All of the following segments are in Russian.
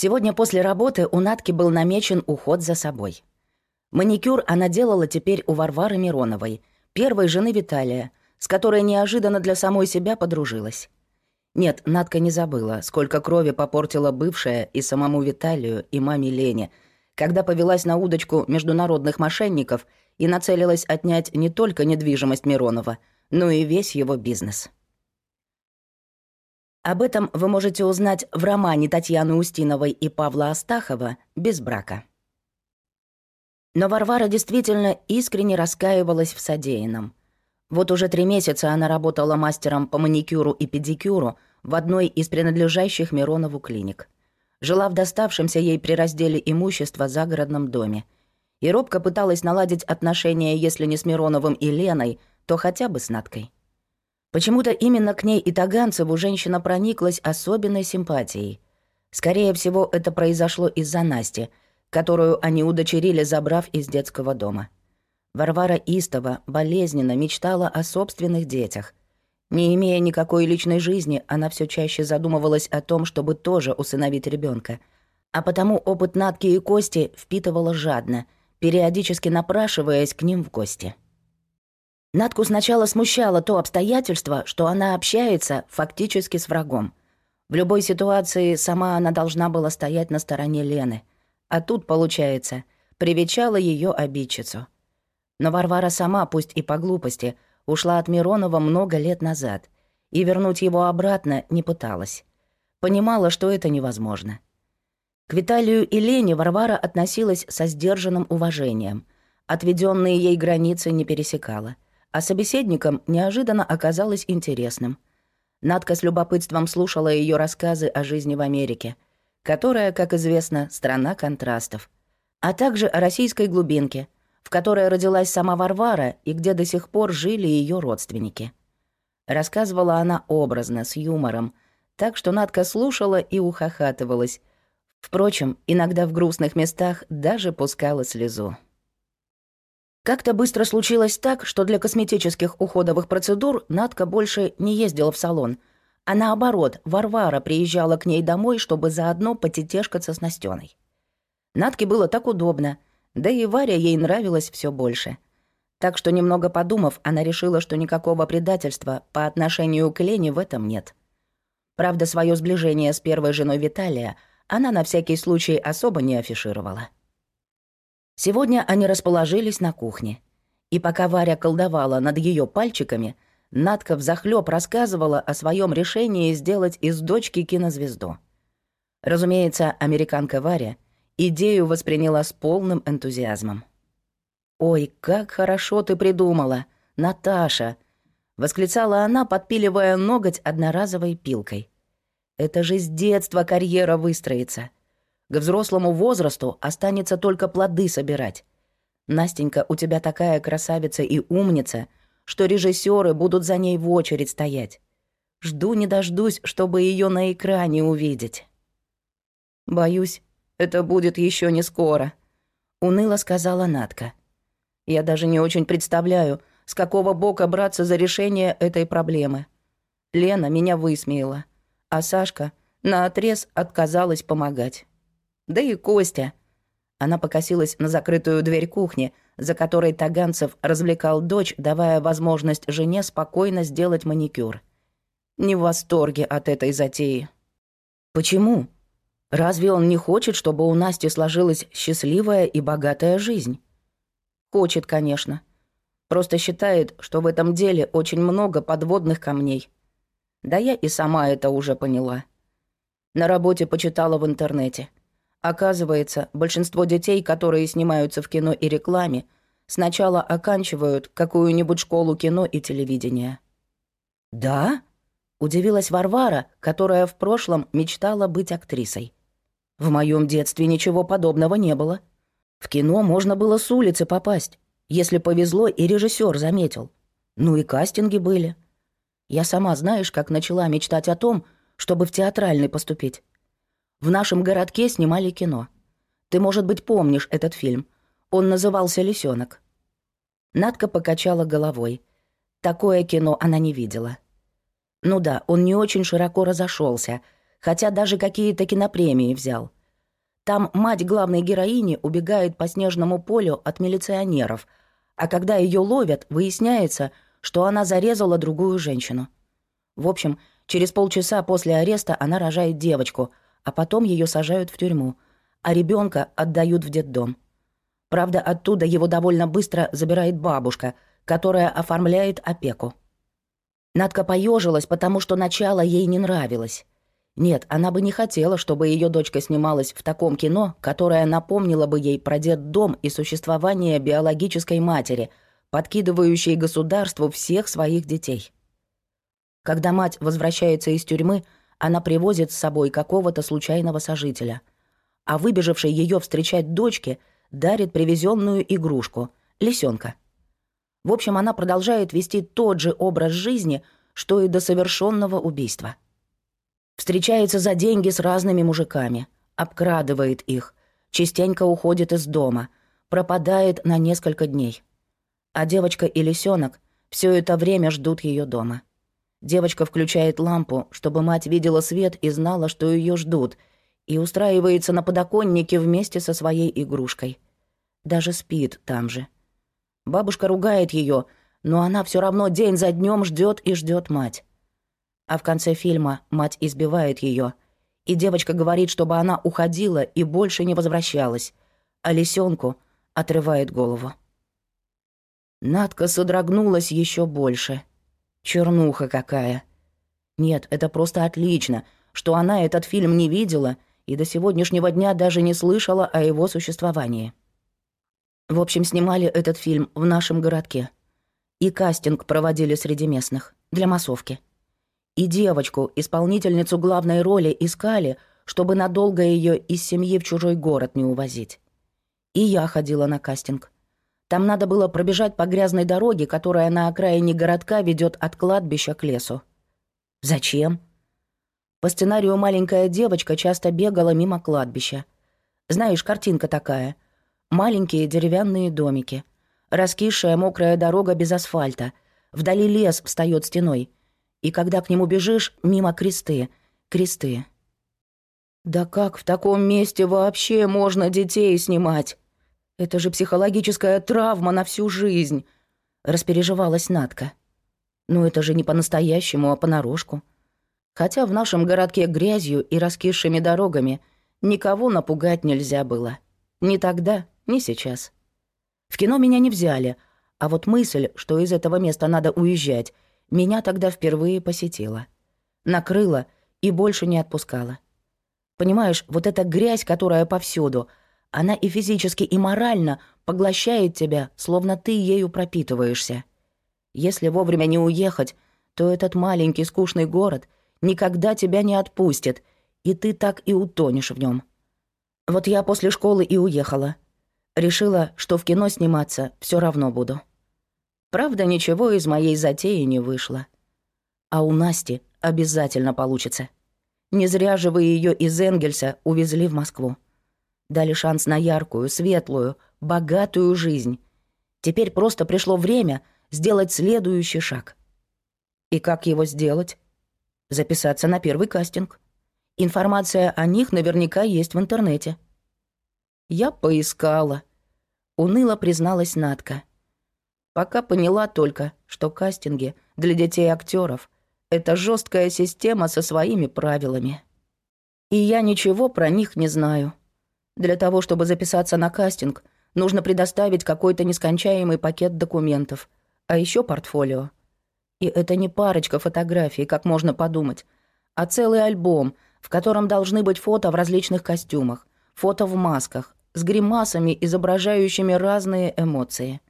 Сегодня после работы у Натки был намечен уход за собой. Маникюр она делала теперь у Варвары Мироновой, первой жены Виталия, с которой неожиданно для самой себя подружилась. Нет, Натка не забыла, сколько крови попортила бывшая и самому Виталию, и маме Лене, когда повелась на удочку международных мошенников и нацелилась отнять не только недвижимость Миронова, но и весь его бизнес. Об этом вы можете узнать в романе Татьяны Устиновой и Павла Астахова «Без брака». Но Варвара действительно искренне раскаивалась в содеянном. Вот уже три месяца она работала мастером по маникюру и педикюру в одной из принадлежащих Миронову клиник. Жила в доставшемся ей при разделе имущества загородном доме. И робко пыталась наладить отношения, если не с Мироновым и Леной, то хотя бы с Надкой. Почему-то именно к ней и Таганцеву женщина прониклась особенной симпатией. Скорее всего, это произошло из-за Насти, которую они удочерили, забрав из детского дома. Варвара Истова болезненно мечтала о собственных детях. Не имея никакой личной жизни, она все чаще задумывалась о том, чтобы тоже усыновить ребенка. А потому опыт Натки и Кости впитывала жадно, периодически напрашиваясь к ним в гости. Натку сначала смущало то обстоятельство, что она общается фактически с врагом. В любой ситуации сама она должна была стоять на стороне Лены. А тут, получается, привечала ее обидчицу. Но Варвара сама, пусть и по глупости, ушла от Миронова много лет назад и вернуть его обратно не пыталась. Понимала, что это невозможно. К Виталию и Лене Варвара относилась со сдержанным уважением. Отведенные ей границы не пересекала — а собеседником неожиданно оказалось интересным. Надка с любопытством слушала ее рассказы о жизни в Америке, которая, как известно, страна контрастов, а также о российской глубинке, в которой родилась сама Варвара и где до сих пор жили ее родственники. Рассказывала она образно, с юмором, так что Надка слушала и ухахатывалась. Впрочем, иногда в грустных местах даже пускала слезу. Как-то быстро случилось так, что для косметических уходовых процедур Надка больше не ездила в салон, а наоборот, Варвара приезжала к ней домой, чтобы заодно потетешкаться с Настеной. Надке было так удобно, да и Варя ей нравилось все больше. Так что, немного подумав, она решила, что никакого предательства по отношению к Лене в этом нет. Правда, свое сближение с первой женой Виталия она на всякий случай особо не афишировала. Сегодня они расположились на кухне. И пока Варя колдовала над ее пальчиками, Надка взахлёб рассказывала о своем решении сделать из дочки кинозвезду. Разумеется, американка Варя идею восприняла с полным энтузиазмом. «Ой, как хорошо ты придумала, Наташа!» — восклицала она, подпиливая ноготь одноразовой пилкой. «Это же с детства карьера выстроится. К взрослому возрасту останется только плоды собирать. Настенька, у тебя такая красавица и умница, что режиссеры будут за ней в очередь стоять. Жду не дождусь, чтобы ее на экране увидеть. Боюсь, это будет еще не скоро, уныло сказала Натка. Я даже не очень представляю, с какого бока браться за решение этой проблемы. Лена меня высмеяла, а Сашка наотрез отказалась помогать. Да и Костя. Она покосилась на закрытую дверь кухни, за которой Таганцев развлекал дочь, давая возможность жене спокойно сделать маникюр. Не в восторге от этой затеи. Почему? Разве он не хочет, чтобы у Насти сложилась счастливая и богатая жизнь? Хочет, конечно. Просто считает, что в этом деле очень много подводных камней. Да я и сама это уже поняла. На работе почитала в интернете. Оказывается, большинство детей, которые снимаются в кино и рекламе, сначала оканчивают какую-нибудь школу кино и телевидения. «Да?» — удивилась Варвара, которая в прошлом мечтала быть актрисой. «В моем детстве ничего подобного не было. В кино можно было с улицы попасть, если повезло и режиссер заметил. Ну и кастинги были. Я сама знаешь, как начала мечтать о том, чтобы в театральный поступить. В нашем городке снимали кино. Ты, может быть, помнишь этот фильм. Он назывался «Лисёнок». Надка покачала головой. Такое кино она не видела. Ну да, он не очень широко разошелся, хотя даже какие-то кинопремии взял. Там мать главной героини убегает по снежному полю от милиционеров, а когда ее ловят, выясняется, что она зарезала другую женщину. В общем, через полчаса после ареста она рожает девочку, а потом ее сажают в тюрьму, а ребенка отдают в детдом. Правда, оттуда его довольно быстро забирает бабушка, которая оформляет опеку. Надка поежилась, потому что начало ей не нравилось. Нет, она бы не хотела, чтобы ее дочка снималась в таком кино, которое напомнило бы ей про дом и существование биологической матери, подкидывающей государству всех своих детей. Когда мать возвращается из тюрьмы, она привозит с собой какого-то случайного сожителя. А выбежавшей ее встречать дочке дарит привезенную игрушку — лисенка. В общем, она продолжает вести тот же образ жизни, что и до совершенного убийства. Встречается за деньги с разными мужиками, обкрадывает их, частенько уходит из дома, пропадает на несколько дней. А девочка и лисенок все это время ждут ее дома. Девочка включает лампу, чтобы мать видела свет и знала, что ее ждут, и устраивается на подоконнике вместе со своей игрушкой. Даже спит там же. Бабушка ругает ее, но она все равно день за днем ждет и ждет мать. А в конце фильма мать избивает ее, и девочка говорит, чтобы она уходила и больше не возвращалась, а лисенку отрывает голову. Надка содрогнулась еще больше. Чернуха какая. Нет, это просто отлично, что она этот фильм не видела и до сегодняшнего дня даже не слышала о его существовании. В общем, снимали этот фильм в нашем городке. И кастинг проводили среди местных, для массовки. И девочку, исполнительницу главной роли, искали, чтобы надолго ее из семьи в чужой город не увозить. И я ходила на кастинг. Там надо было пробежать по грязной дороге, которая на окраине городка ведет от кладбища к лесу. Зачем? По сценарию маленькая девочка часто бегала мимо кладбища. Знаешь, картинка такая. Маленькие деревянные домики. Раскисшая мокрая дорога без асфальта. Вдали лес встает стеной и когда к нему бежишь, мимо кресты, кресты. Да как в таком месте вообще можно детей снимать? Это же психологическая травма на всю жизнь, распереживалась Натка. Но это же не по-настоящему, а понарошку. Хотя в нашем городке грязью и раскисшими дорогами никого напугать нельзя было. Ни тогда, ни сейчас. В кино меня не взяли, а вот мысль, что из этого места надо уезжать — меня тогда впервые посетила. Накрыла и больше не отпускала. Понимаешь, вот эта грязь, которая повсюду, она и физически, и морально поглощает тебя, словно ты ею пропитываешься. Если вовремя не уехать, то этот маленький скучный город никогда тебя не отпустит, и ты так и утонешь в нем. Вот я после школы и уехала. Решила, что в кино сниматься все равно буду. Правда, ничего из моей затеи не вышло. А у Насти обязательно получится. Не зря же вы ее из Энгельса увезли в Москву. Дали шанс на яркую, светлую, богатую жизнь. Теперь просто пришло время сделать следующий шаг. И как его сделать? Записаться на первый кастинг. Информация о них наверняка есть в интернете. Я поискала. Уныло призналась Натка. Пока поняла только, что кастинги для детей актеров это жесткая система со своими правилами. И я ничего про них не знаю. Для того, чтобы записаться на кастинг, нужно предоставить какой-то нескончаемый пакет документов, а еще портфолио. И это не парочка фотографий, как можно подумать, а целый альбом, в котором должны быть фото в различных костюмах, фото в масках, с гримасами, изображающими разные эмоции.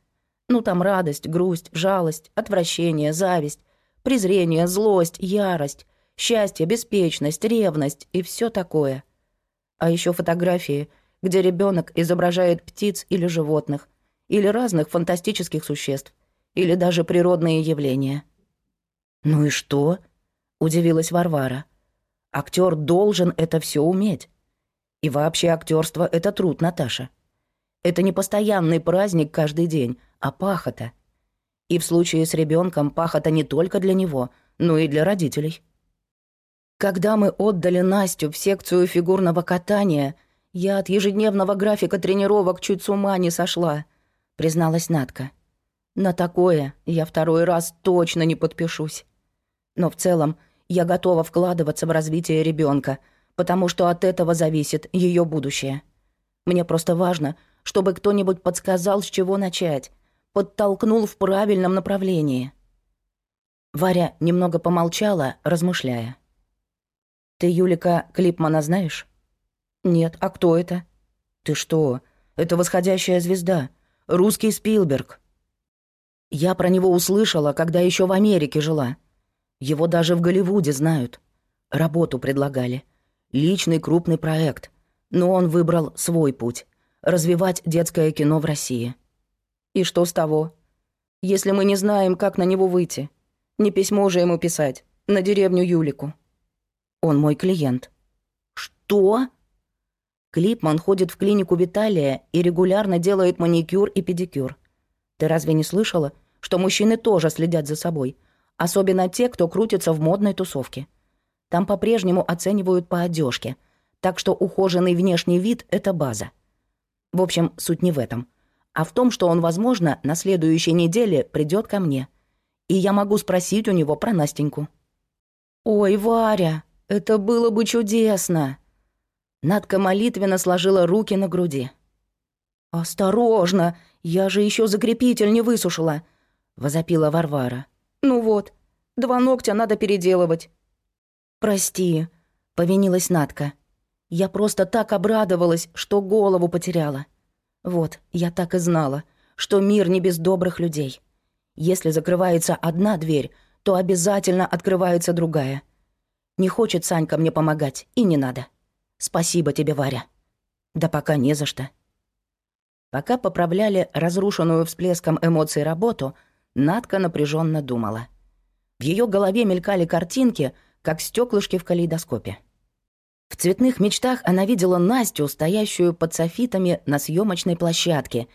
Ну там радость, грусть, жалость, отвращение, зависть, презрение, злость, ярость, счастье, беспечность, ревность и все такое. А еще фотографии, где ребенок изображает птиц или животных, или разных фантастических существ, или даже природные явления. «Ну и что?» — удивилась Варвара. Актер должен это все уметь. И вообще актерство это труд, Наташа. Это не постоянный праздник каждый день, а пахота. И в случае с ребенком пахота не только для него, но и для родителей. Когда мы отдали Настю в секцию фигурного катания, «Я от ежедневного графика тренировок чуть с ума не сошла», — призналась Натка. «На такое я второй раз точно не подпишусь. Но в целом я готова вкладываться в развитие ребенка, потому что от этого зависит ее будущее. Мне просто важно, чтобы кто-нибудь подсказал, с чего начать, подтолкнул в правильном направлении». Варя немного помолчала, размышляя. «Ты Юлика Клипмана знаешь?» «Нет, а кто это?» «Ты что? Это восходящая звезда. Русский Спилберг». «Я про него услышала, когда еще в Америке жила. Его даже в Голливуде знают. Работу предлагали. Личный крупный проект. Но он выбрал свой путь — развивать детское кино в России. И что с того? Если мы не знаем, как на него выйти? Не письмо же ему писать, на деревню Юлику. Он мой клиент». «Что?» Клипман ходит в клинику Виталия и регулярно делает маникюр и педикюр. Ты разве не слышала, что мужчины тоже следят за собой, особенно те, кто крутится в модной тусовке? Там по-прежнему оценивают по одежке, так что ухоженный внешний вид — это база. В общем, суть не в этом, а в том, что он, возможно, на следующей неделе придет ко мне, и я могу спросить у него про Настеньку. «Ой, Варя, это было бы чудесно!» Надка молитвенно сложила руки на груди. «Осторожно! Я же еще закрепитель не высушила!» — возопила Варвара. «Ну вот, два ногтя надо переделывать». «Прости», — повинилась Надка. «Я просто так обрадовалась, что голову потеряла. Вот, я так и знала, что мир не без добрых людей. Если закрывается одна дверь, то обязательно открывается другая. Не хочет Санька мне помогать, и не надо». Спасибо тебе, Варя. Да пока не за что. Пока поправляли разрушенную всплеском эмоций работу, Надка напряженно думала. В ее голове мелькали картинки, как стеклышки в калейдоскопе. В цветных мечтах она видела Настю, стоящую под софитами на съемочной площадке,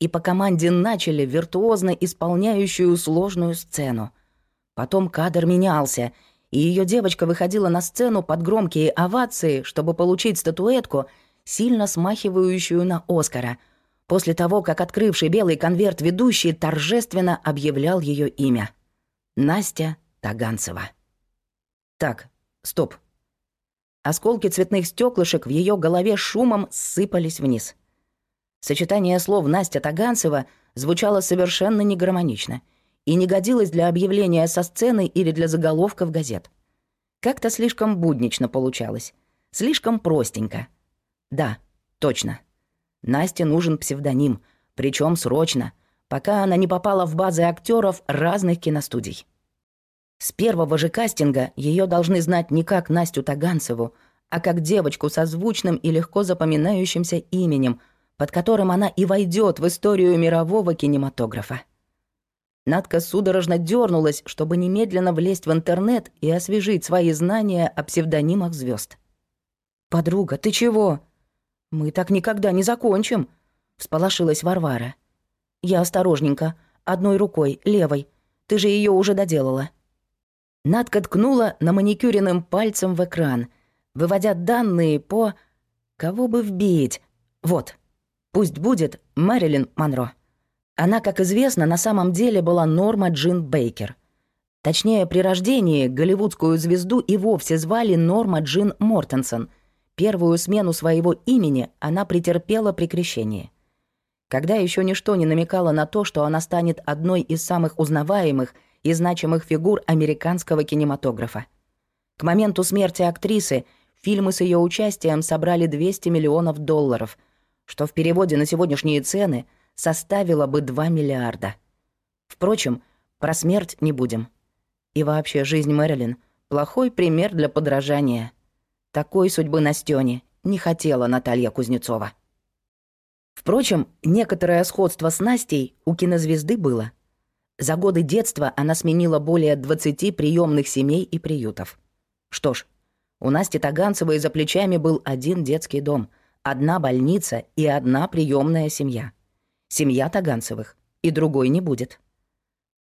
и по команде начали виртуозно исполняющую сложную сцену. Потом кадр менялся — и ее девочка выходила на сцену под громкие овации, чтобы получить статуэтку, сильно смахивающую на Оскара, после того, как открывший белый конверт ведущий торжественно объявлял ее имя. Настя Таганцева. Так, стоп. Осколки цветных стеклышек в ее голове шумом сыпались вниз. Сочетание слов Настя Таганцева звучало совершенно негармонично — и не годилась для объявления со сцены или для заголовков газет. Как-то слишком буднично получалось, слишком простенько. Да, точно. Насте нужен псевдоним, причем срочно, пока она не попала в базы актеров разных киностудий. С первого же кастинга ее должны знать не как Настю Таганцеву, а как девочку со звучным и легко запоминающимся именем, под которым она и войдет в историю мирового кинематографа. Надка судорожно дернулась, чтобы немедленно влезть в интернет и освежить свои знания о псевдонимах звезд. «Подруга, ты чего?» «Мы так никогда не закончим», — всполошилась Варвара. «Я осторожненько, одной рукой, левой. Ты же ее уже доделала». Надка ткнула на маникюренным пальцем в экран, выводя данные по... Кого бы вбить? Вот. Пусть будет Мэрилин Монро. Она, как известно, на самом деле была Норма Джин Бейкер. Точнее, при рождении голливудскую звезду и вовсе звали Норма Джин Мортенсон. Первую смену своего имени она претерпела при крещении. Когда еще ничто не намекало на то, что она станет одной из самых узнаваемых и значимых фигур американского кинематографа. К моменту смерти актрисы фильмы с ее участием собрали 200 миллионов долларов, что в переводе на сегодняшние цены – составила бы 2 миллиарда. Впрочем, про смерть не будем. И вообще, жизнь Мэрилин — плохой пример для подражания. Такой судьбы Настёне не хотела Наталья Кузнецова. Впрочем, некоторое сходство с Настей у кинозвезды было. За годы детства она сменила более 20 приемных семей и приютов. Что ж, у Насти Таганцевой за плечами был один детский дом, одна больница и одна приемная семья — Семья Таганцевых. И другой не будет.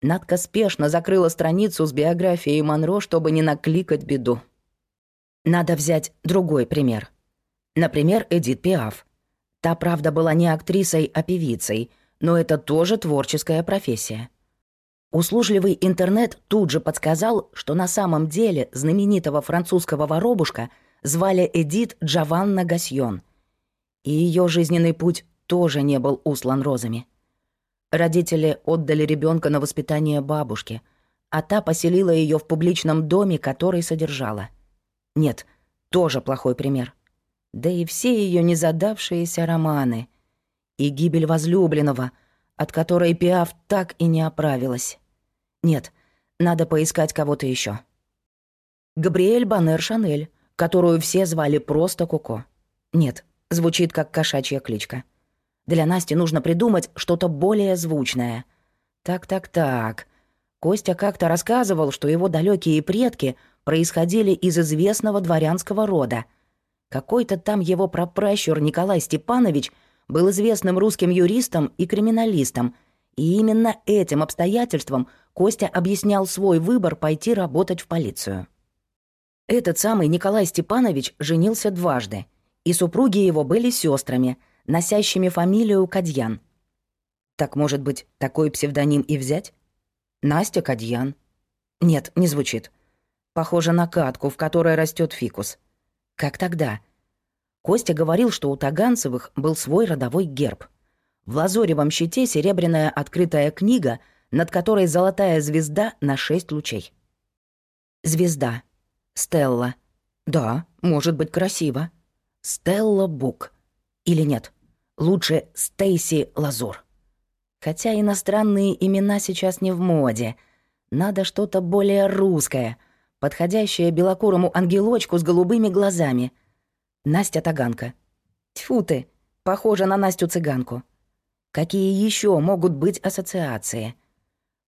Надка спешно закрыла страницу с биографией Монро, чтобы не накликать беду. Надо взять другой пример. Например, Эдит Пиаф. Та, правда, была не актрисой, а певицей, но это тоже творческая профессия. Услужливый интернет тут же подсказал, что на самом деле знаменитого французского воробушка звали Эдит Джованна Гасьон. И ее жизненный путь тоже не был услан розами. Родители отдали ребенка на воспитание бабушке, а та поселила ее в публичном доме, который содержала. Нет, тоже плохой пример. Да и все ее незадавшиеся романы. И гибель возлюбленного — от которой Пиаф так и не оправилась. Нет, надо поискать кого-то еще. Габриэль Банер Шанель, которую все звали просто Коко. Нет, звучит как кошачья кличка. Для Насти нужно придумать что-то более звучное. Так-так-так. Костя как-то рассказывал, что его далекие предки происходили из известного дворянского рода. Какой-то там его прапращур Николай Степанович — был известным русским юристом и криминалистом, и именно этим обстоятельством Костя объяснял свой выбор пойти работать в полицию. Этот самый Николай Степанович женился дважды, и супруги его были сестрами, носящими фамилию Кадьян. Так, может быть, такой псевдоним и взять? Настя Кадьян. Нет, не звучит. Похоже на катку, в которой растет фикус. Как тогда? Костя говорил, что у Таганцевых был свой родовой герб. В лазоревом щите серебряная открытая книга, над которой золотая звезда на шесть лучей. Звезда. Стелла. Да, может быть красиво. Стелла Бук. Или нет, лучше Стейси Лазур. Хотя иностранные имена сейчас не в моде. Надо что-то более русское, подходящее белокурому ангелочку с голубыми глазами — Настя Таганка. Тьфу ты, похожа на Настю Цыганку. Какие еще могут быть ассоциации?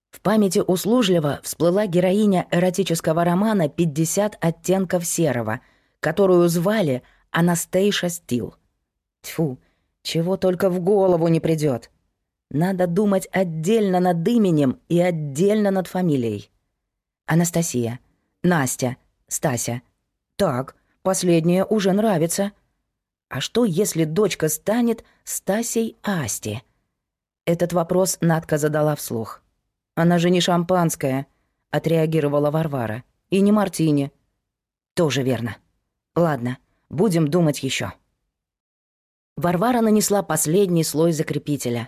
В памяти услужливо всплыла героиня эротического романа «50 оттенков серого», которую звали Анастейша Стил. Тьфу, чего только в голову не придет. Надо думать отдельно над именем и отдельно над фамилией. Анастасия, Настя, Стася. Так, Последнее уже нравится. А что, если дочка станет Стасей Асти? Этот вопрос Надка задала вслух. Она же не шампанское, отреагировала Варвара. И не мартини. Тоже верно. Ладно, будем думать еще. Варвара нанесла последний слой закрепителя,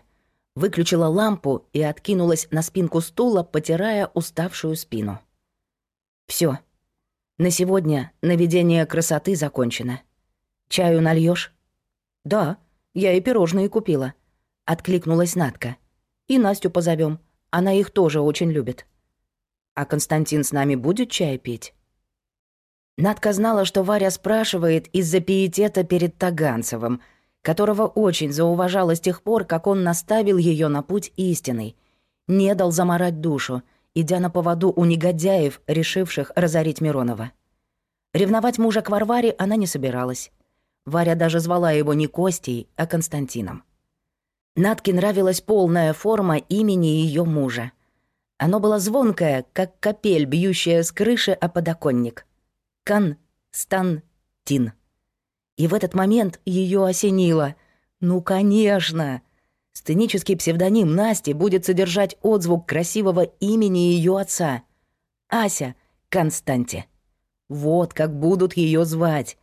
выключила лампу и откинулась на спинку стула, потирая уставшую спину. Все, на сегодня наведение красоты закончено. Чаю нальешь? Да, я и пирожные купила. Откликнулась Натка. И Настю позовем. Она их тоже очень любит. А Константин с нами будет чай пить? Надка знала, что Варя спрашивает из-за пиетета перед Таганцевым, которого очень зауважала с тех пор, как он наставил ее на путь истинный, не дал заморать душу — идя на поводу у негодяев, решивших разорить Миронова. Ревновать мужа к Варваре она не собиралась. Варя даже звала его не Костей, а Константином. Натке нравилась полная форма имени ее мужа. Оно было звонкое, как капель, бьющая с крыши о подоконник. Кан-стан-тин. И в этот момент ее осенило. «Ну, конечно!» Сценический псевдоним Насти будет содержать отзвук красивого имени ее отца. Ася Константи. Вот как будут ее звать.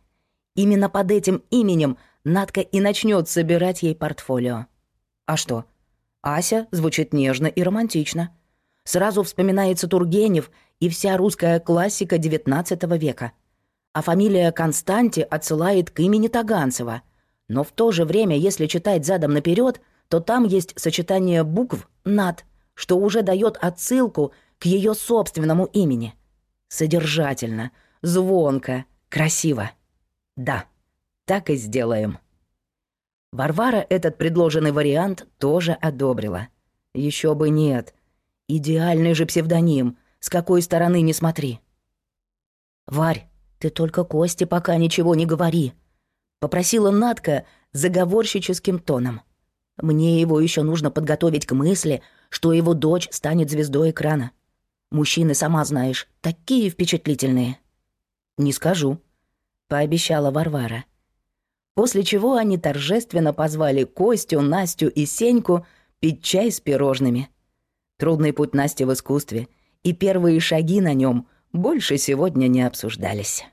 Именно под этим именем Надка и начнет собирать ей портфолио. А что? Ася звучит нежно и романтично. Сразу вспоминается Тургенев и вся русская классика XIX века. А фамилия Константи отсылает к имени Таганцева. Но в то же время, если читать задом наперед, то там есть сочетание букв «над», что уже дает отсылку к ее собственному имени. Содержательно, звонко, красиво. Да, так и сделаем. Варвара этот предложенный вариант тоже одобрила. Еще бы нет. Идеальный же псевдоним, с какой стороны не смотри. «Варь, ты только Косте пока ничего не говори», — попросила Надка заговорщическим тоном. Мне его еще нужно подготовить к мысли, что его дочь станет звездой экрана. Мужчины, сама знаешь, такие впечатлительные. Не скажу, пообещала Варвара. После чего они торжественно позвали Костю, Настю и Сеньку пить чай с пирожными. Трудный путь Насти в искусстве и первые шаги на нем больше сегодня не обсуждались.